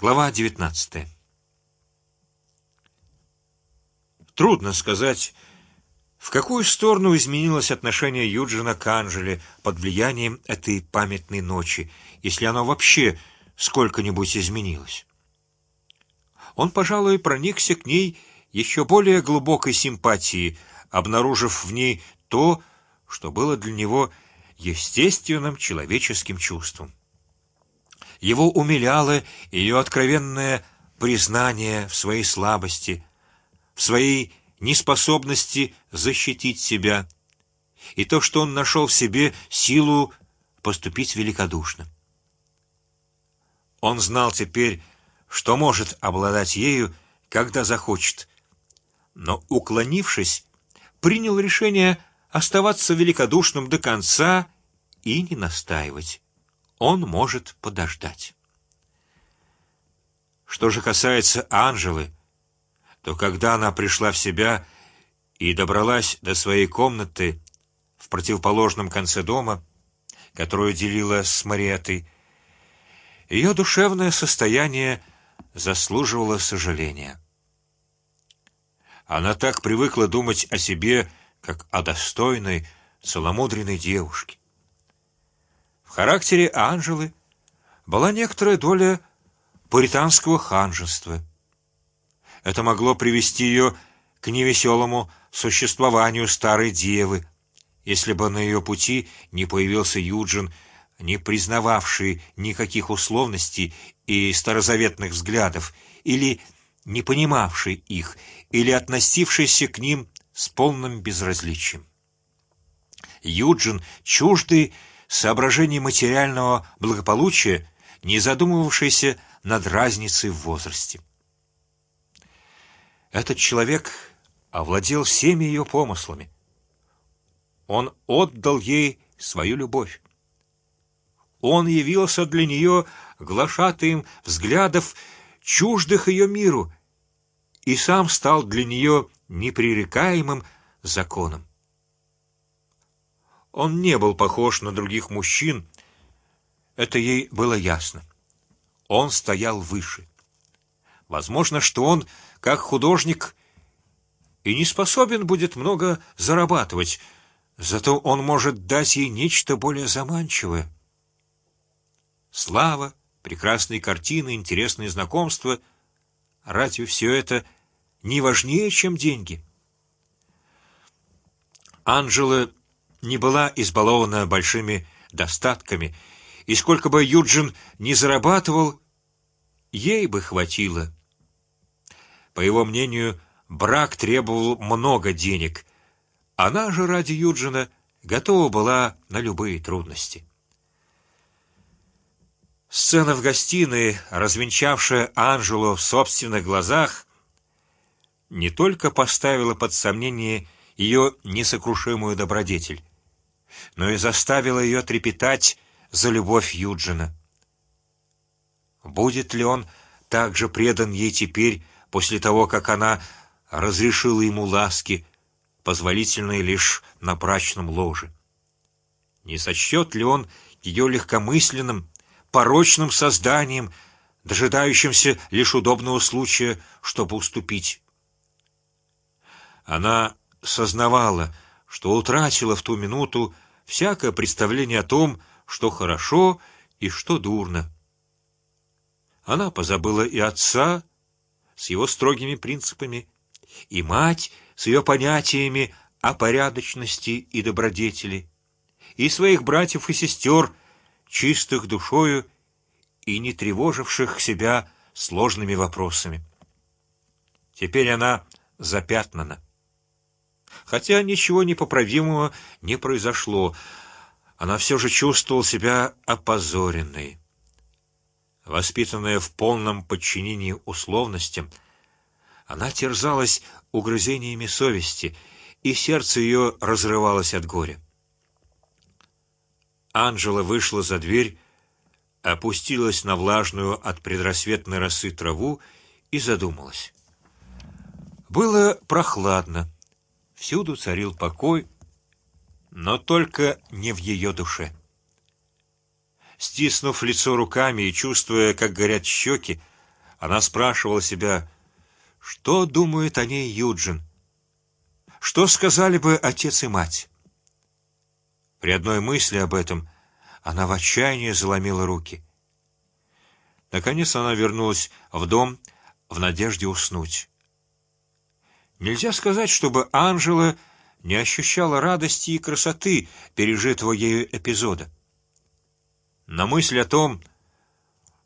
Глава девятнадцатая. Трудно сказать, в какую сторону изменилось отношение Юджина к Анжеле под влиянием этой памятной ночи, если оно вообще сколько-нибудь изменилось. Он, пожалуй, проникся к ней еще более глубокой симпатией, обнаружив в ней то, что было для него естественным человеческим чувством. Его умиляло ее откровенное признание в своей слабости, в своей неспособности защитить себя, и то, что он нашел в себе силу поступить великодушно. Он знал теперь, что может обладать ею, когда захочет, но уклонившись, принял решение оставаться великодушным до конца и не настаивать он может подождать. Что же касается Анжелы, то когда она пришла в себя и добралась до своей комнаты в противоположном конце дома, которую делила с Мариетой, ее душевное состояние заслуживало сожаления. Она так привыкла думать о себе, как о достойной, целомудренной девушке. В характере Анжелы была некоторая доля пуританского ханжества. Это могло привести ее к невеселому существованию старой девы, если бы на ее пути не появился Юджин, не признававший никаких условностей и старозаветных взглядов, или не понимавший их, или относившийся к ним с полным безразличием. Юджин, чуждый соображений материального благополучия, не задумывавшийся над разницей в возрасте. Этот человек овладел всеми ее помыслами. Он отдал ей свою любовь. Он явился для нее глашатаем взглядов чуждых ее миру и сам стал для нее непререкаемым законом. Он не был похож на других мужчин, это ей было ясно. Он стоял выше. Возможно, что он, как художник, и не способен будет много зарабатывать, зато он может дать ей нечто более заманчивое. Слава, прекрасные картины, интересные знакомства. Разве все это не важнее, чем деньги? Анжела не была избалована большими достатками, и сколько бы Юджин не зарабатывал, ей бы хватило. По его мнению, брак требовал много денег. Она же ради Юджина готова была на любые трудности. Сцена в гостиной, развенчавшая Анжелу в собственных глазах, не только поставила под сомнение ее несокрушимую добродетель, но и заставила ее трепетать за любовь Юджина. Будет ли он так же предан ей теперь после того, как она разрешила ему ласки, позволительные лишь на брачном ложе? Не сочтет ли он ее легкомысленным, порочным созданием, дожидающимся лишь удобного случая, чтобы уступить? Она сознавала, что утратила в ту минуту всякое представление о том, что хорошо и что дурно. Она позабыла и отца с его строгими принципами, и мать с ее понятиями о порядочности и добродетели, и своих братьев и сестер, чистых душою и не тревоживших себя сложными вопросами. Теперь она запятнана хотя ничего непоправимого не произошло, она все же чувствовала себя опозоренной. Воспитанная в полном подчинении условностям, она терзалась угрызениями совести, и сердце ее разрывалось от горя. Анжела вышла за дверь, опустилась на влажную от предрассветной росы траву и задумалась. Было прохладно. Всюду царил покой, но только не в ее душе. Стиснув лицо руками и чувствуя, как горят щеки, Она спрашивала себя, что думает о ней Юджин, что сказали бы отец и мать. При одной мысли об этом она в отчаянии заломила руки. Наконец она вернулась в дом в надежде уснуть. Нельзя сказать, чтобы Анжела не ощущала радости и красоты пережитого ею эпизода. На мысль о том,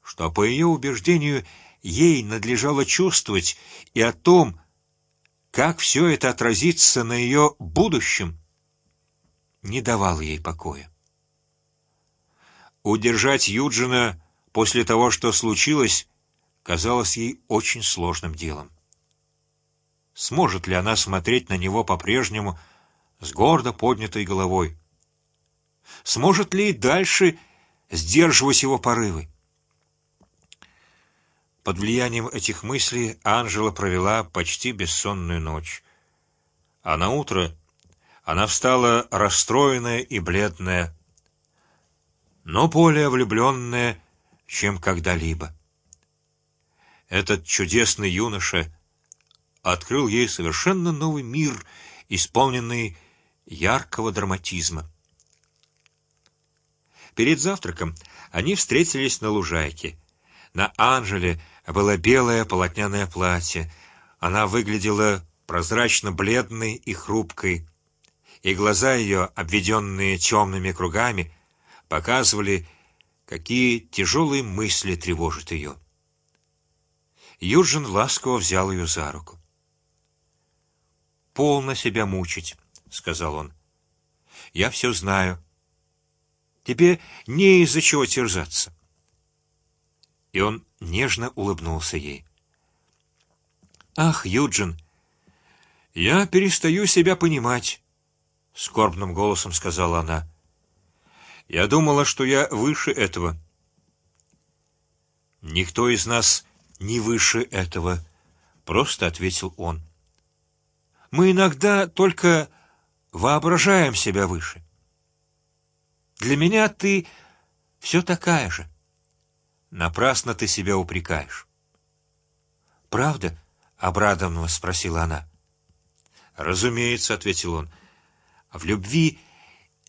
что по ее убеждению ей надлежало чувствовать, и о том, как все это отразится на ее будущем, не давал ей покоя. Удержать Юджина после того, что случилось, казалось ей очень сложным делом. Сможет ли она смотреть на него по-прежнему с гордо поднятой головой? Сможет ли и дальше сдерживать его порывы? Под влиянием этих мыслей Анжела провела почти бессонную ночь, а на утро она встала расстроенная и бледная, но более влюбленная, чем когда-либо. Этот чудесный юноша открыл ей совершенно новый мир, исполненный яркого драматизма. Перед завтраком они встретились на лужайке. На Анжеле было белое полотняное платье. Она выглядела прозрачно бледной и хрупкой, и глаза ее, обведенные темными кругами, показывали, какие тяжелые мысли тревожат ее. Юджин ласково взял ее за руку. Полно себя мучить, сказал он. Я все знаю. Тебе не из-за чего терзаться. И он нежно улыбнулся ей. Ах, Юджин, я перестаю себя понимать, скорбным голосом сказала она. Я думала, что я выше этого. Никто из нас не выше этого, просто ответил он. Мы иногда только воображаем себя выше. Для меня ты все такая же. Напрасно ты себя упрекаешь. Правда? обрадованно спросила она. Разумеется, ответил он. В любви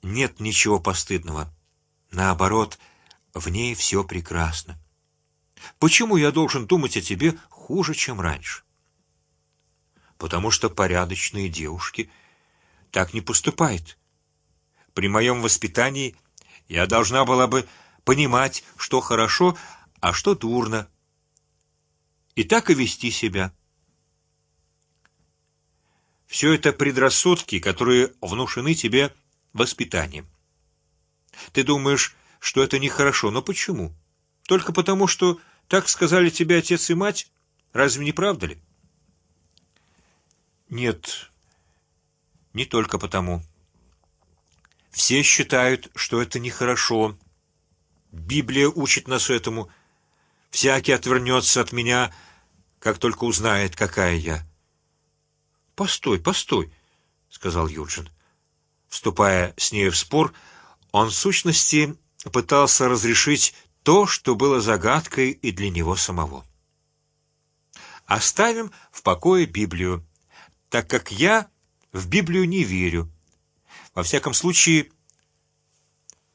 нет ничего постыдного. Наоборот, в ней все прекрасно. Почему я должен думать о тебе хуже, чем раньше? Потому что порядочные девушки так не поступают. При моем воспитании я должна была бы понимать, что хорошо, а что дурно, и так и вести себя. Все это предрассудки, которые внушены тебе воспитанием. Ты думаешь, что это нехорошо, но почему? Только потому, что так сказали тебе отец и мать? Разве не правда ли? Нет, не только потому. Все считают, что это нехорошо, Библия учит нас этому. Всякий отвернется от меня, как только узнает, какая я. Постой, постой, сказал Юджин, вступая с ней в спор. Он в сущности пытался разрешить то, что было загадкой и для него самого. Оставим в покое Библию, так как я в Библию не верю. Во всяком случае,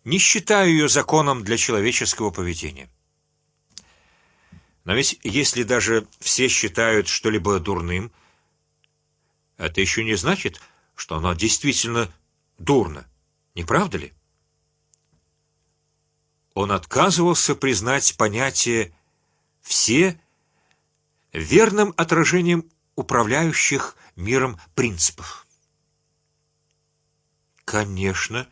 не считаю ее законом для человеческого поведения. Но ведь если даже все считают что-либо дурным, это еще не значит, что оно действительно дурно, не правда ли? Он отказывался признать понятие все верным отражением управляющих миром принципов. Конечно,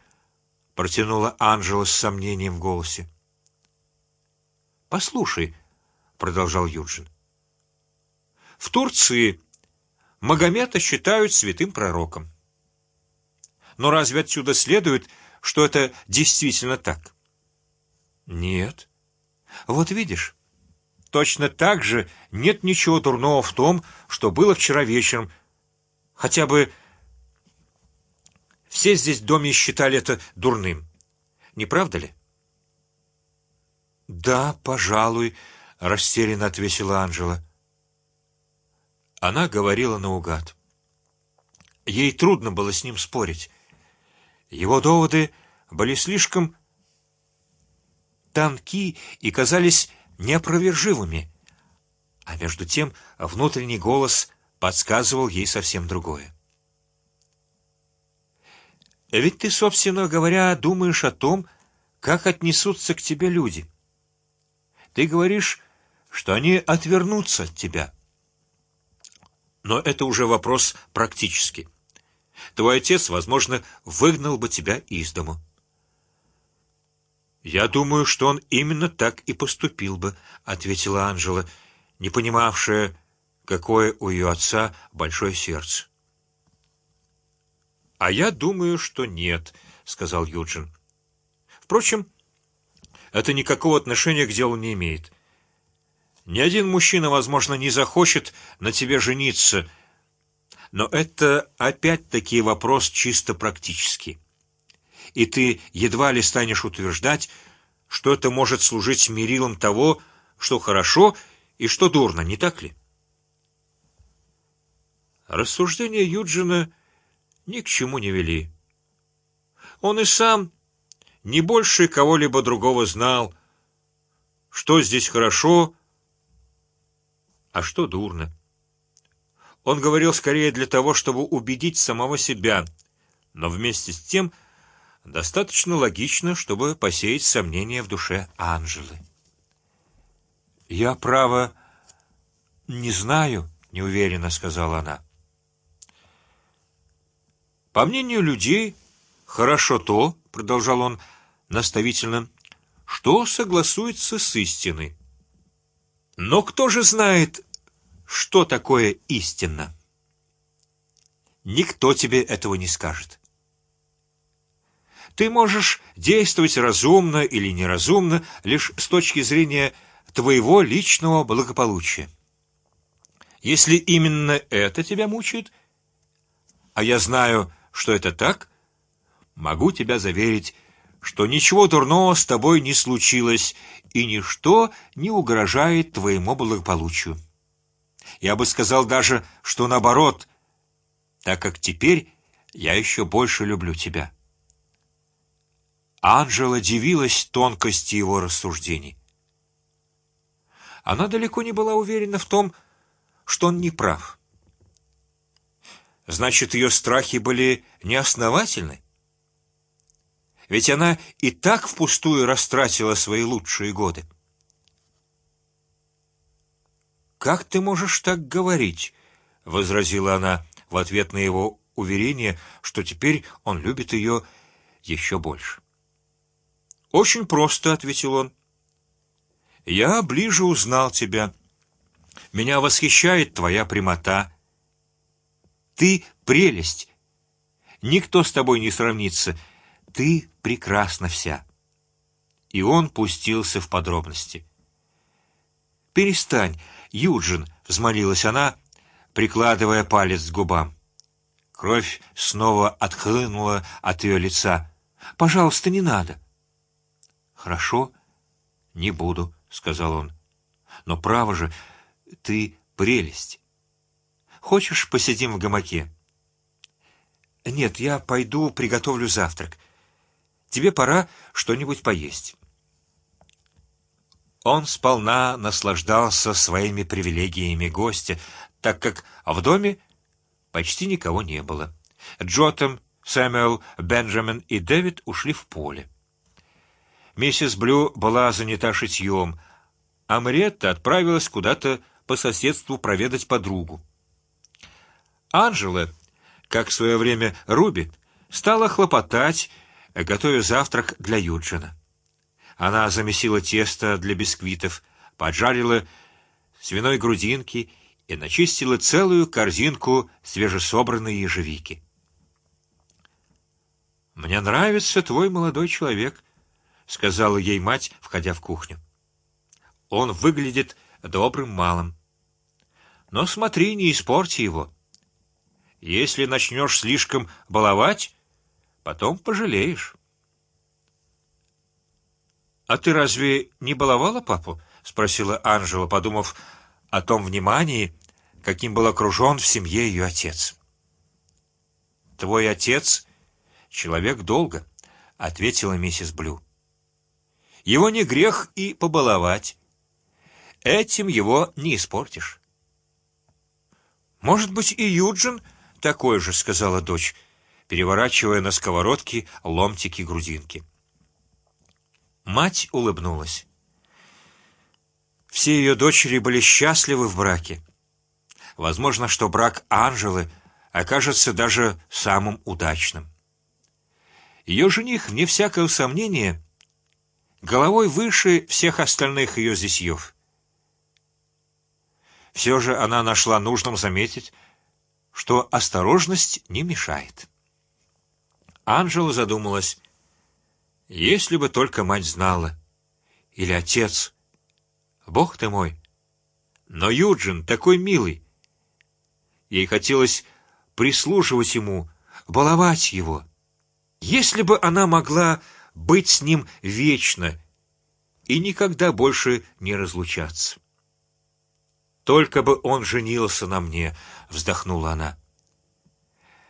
протянула Анжела с сомнением в голосе. Послушай, продолжал Юджин. В Турции Магомета считают святым пророком. Но разве отсюда следует, что это действительно так? Нет. Вот видишь, точно так же нет ничего дурного в том, что было вчера вечером, хотя бы все здесь в доме считали это дурным, не правда ли? Да, пожалуй, растерянно ответила Анжела. Она говорила наугад. Ей трудно было с ним спорить. Его доводы были слишком тонки и казались неопровержимыми, а между тем внутренний голос подсказывал ей совсем другое. Ведь ты, собственно говоря, думаешь о том, как отнесутся к тебе люди. Ты говоришь, что они отвернутся от тебя. Но это уже вопрос практический. Твой отец, возможно, выгнал бы тебя из дому. Я думаю, что он именно так и поступил бы, ответила Анжела, не понимавшая, какое у ее отца большое сердце. А я думаю, что нет, сказал Юджин. Впрочем, это никакого отношения к делу не имеет. Ни один мужчина, возможно, не захочет на тебе жениться, но это опять-таки вопрос чисто практический. И ты едва ли станешь утверждать, что это может служить мерилом того, что хорошо и что дурно, не так ли? Рассуждения Юджина ни к чему не вели. Он и сам не больше кого-либо другого знал, что здесь хорошо, а что дурно. Он говорил скорее для того, чтобы убедить самого себя, но вместе с тем достаточно логично, чтобы посеять сомнения в душе Анжелы. Я право не знаю, неуверенно сказала она. По мнению людей, хорошо то, продолжал он наставительно, что согласуется с истиной. Но кто же знает, что такое истина? Никто тебе этого не скажет. Ты можешь действовать разумно или неразумно лишь с точки зрения твоего личного благополучия. Если именно это тебя мучает, а я знаю, что это так, могу тебя заверить, что ничего дурного с тобой не случилось и ничто не угрожает твоему благополучию. Я бы сказал даже, что наоборот, так как теперь я еще больше люблю тебя. Анжела дивилась тонкости его рассуждений. Она далеко не была уверена в том, что он не прав. Значит, ее страхи были неосновательны. Ведь она и так впустую растратила свои лучшие годы. Как ты можешь так говорить? возразила она в ответ на его уверение, что теперь он любит ее еще больше. Очень просто, ответил он. Я ближе узнал тебя. Меня восхищает твоя прямота ты прелесть. Никто с тобой не сравнится. Ты прекрасна вся. И он пустился в подробности. Перестань, Юджин, взмолилась она, прикладывая палец к губам. Кровь снова отхлынула от ее лица. Пожалуйста, не надо. Хорошо, не буду, сказал он. Но право же, ты прелесть. Хочешь, посидим в гамаке? Нет, я пойду приготовлю завтрак. Тебе пора что-нибудь поесть. Он сполна наслаждался своими привилегиями гостя, так как в доме почти никого не было. Джотем, Сэмюэл, Бенджамин и Дэвид ушли в поле. Миссис Блю была занята шитьем, а Мариетта отправилась куда-то по соседству проведать подругу. Анжела, как в свое время Руби, стала хлопотать, готовя завтрак для Юджина. Она замесила тесто для бисквитов, поджарила свиной грудинки и начистила целую корзинку свежесобранной ежевики. Мне нравится твой молодой человек, сказала ей мать, входя в кухню. Он выглядит добрым малым, но смотри, не испорти его. Если начнешь слишком баловать, потом пожалеешь. А ты разве не баловала папу? спросила Анжела, подумав о том внимании, каким был окружен в семье ее отец. Твой отец человек долго, ответила миссис Блю. Его не грех и побаловать. Этим его не испортишь. Может быть, и Юджин такой же, сказала дочь, переворачивая на сковородке ломтики грудинки. Мать улыбнулась. Все ее дочери были счастливы в браке. Возможно, что брак Анжелы окажется даже самым удачным. Ее жених, вне всякого сомнения, головой выше всех остальных ее зятьев. Все же она нашла нужным заметить, что осторожность не мешает. Анжела задумалась. Если бы только мать знала, или отец. Бог ты мой! Но Юджин такой милый. Ей хотелось прислуживать ему, баловать его. Если бы она могла быть с ним вечно и никогда больше не разлучаться. Только бы он женился на мне, вздохнула она.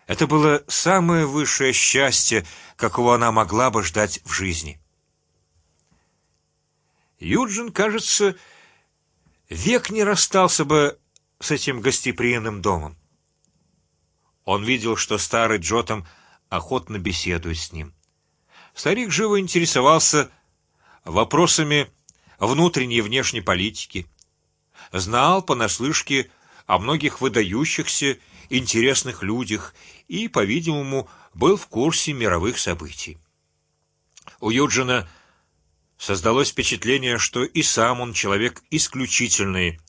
Это было самое высшее счастье, какого она могла бы ждать в жизни. Юджин, кажется, век не расстался бы с этим гостеприимным домом. Он видел, что старый Джотом охотно беседует с ним. Старик живо интересовался вопросами внутренней и внешней политики, знал понаслышке о многих выдающихся интересных людях и, по-видимому, был в курсе мировых событий. У Юджина создалось впечатление, что и сам он человек исключительный,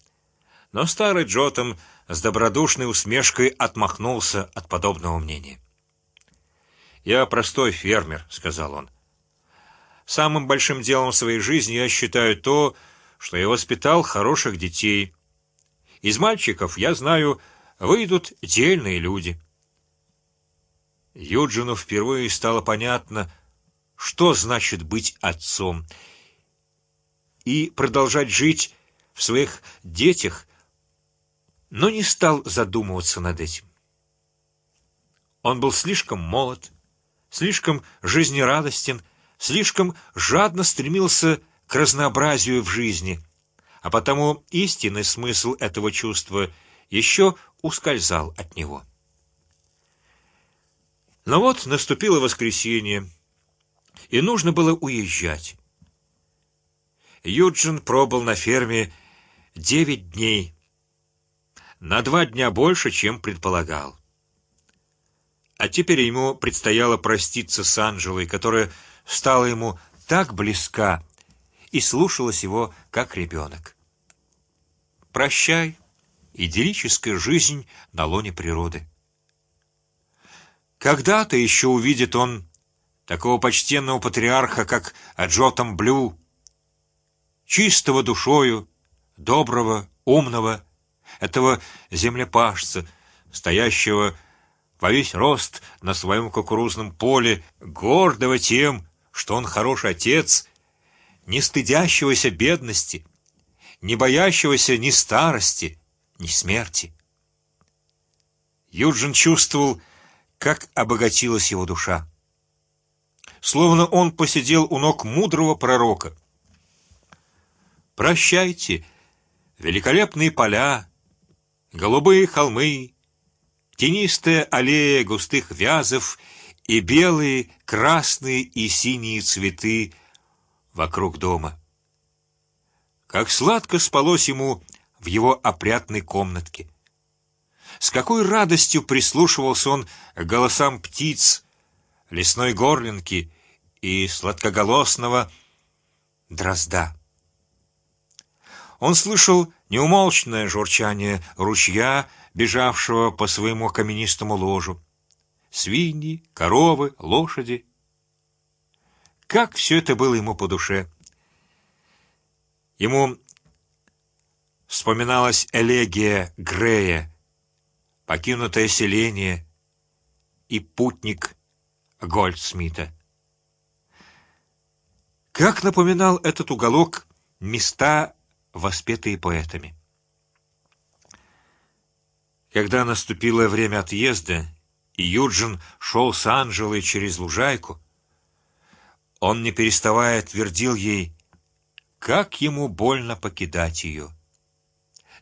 но старый Джотом с добродушной усмешкой отмахнулся от подобного мнения. Я простой фермер, сказал он. Самым большим делом своей жизни я считаю то, что я воспитал хороших детей. Из мальчиков я знаю выйдут дельные люди. Юджину впервые стало понятно, что значит быть отцом и продолжать жить в своих детях, но не стал задумываться над этим. Он был слишком молод, слишком жизнерадостен, слишком жадно стремился к разнообразию в жизни, а потому истинный смысл этого чувства еще ускользал от него. Но вот наступило воскресенье, и нужно было уезжать. Юджин пробыл на ферме девять дней, на два дня больше, чем предполагал. А теперь ему предстояло проститься с Анжелой, которая стала ему так близка и слушалась его как ребенок. Прощай, идиллическая жизнь на лоне природы. Когда-то еще увидит он такого почтенного патриарха, как Аджотам Блю, чистого душою, доброго, умного, этого землепашца, стоящего во весь рост на своем кукурузном поле, гордого тем, что он хороший отец, не стыдящегося бедности, не боящегося ни старости, ни смерти. Юджин чувствовал, как обогатилась его душа, словно он посидел у ног мудрого пророка. Прощайте, великолепные поля, голубые холмы, тенистая аллея густых вязов и белые, красные и синие цветы вокруг дома. Как сладко спалось ему в его опрятной комнатке. С какой радостью прислушивался он к голосам птиц, лесной горлинки и сладкоголосного дрозда. Он слышал неумолчное журчание ручья, бежавшего по своему каменистому ложу, свиньи, коровы, лошади. Как все это было ему по душе! Ему вспоминалась элегия Грея, покинутое селение и путник Гольдсмита. Как напоминал этот уголок места воспетые поэтами. Когда наступило время отъезда, и Юджин шел с Анжелой через лужайку, он не переставая твердил ей, как ему больно покидать ее.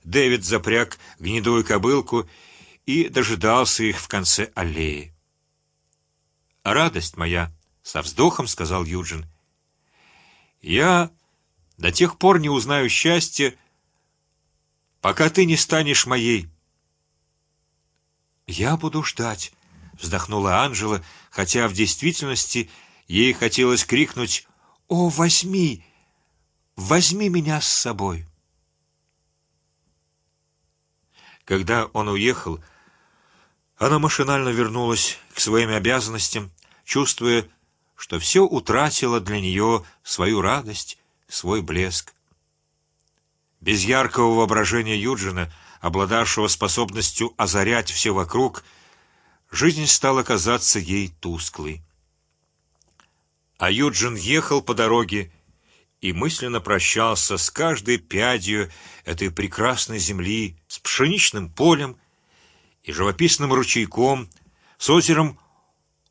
Дэвид запряг гнедую кобылку и дожидался их в конце аллеи. Радость моя, со вздохом сказал Юджин. Я до тех пор не узнаю счастья, пока ты не станешь моей. Я буду ждать, вздохнула Анжела, хотя в действительности ей хотелось крикнуть: "О, возьми, возьми меня с собой!" Когда он уехал, она машинально вернулась к своим обязанностям, чувствуя, что все утратило для нее свою радость, свой блеск. Без яркого воображения Юджина, обладавшего способностью озарять все вокруг, жизнь стала казаться ей тусклой. А Юджин ехал по дороге и мысленно прощался с каждой пядью этой прекрасной земли, с пшеничным полем и живописным ручейком, с озером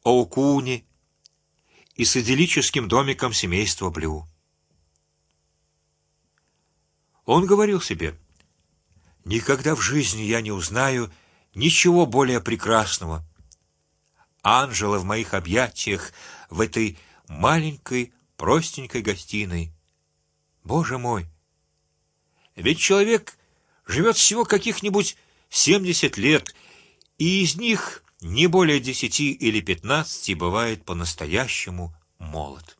Оукуни и с идиллическим домиком семейства Блю. Он говорил себе: никогда в жизни я не узнаю ничего более прекрасного. Анжела в моих объятиях в этой маленькой простенькой гостиной. Боже мой! Ведь человек живет всего каких-нибудь семьдесят лет, и из них не более десяти или пятнадцати бывает по-настоящему молод.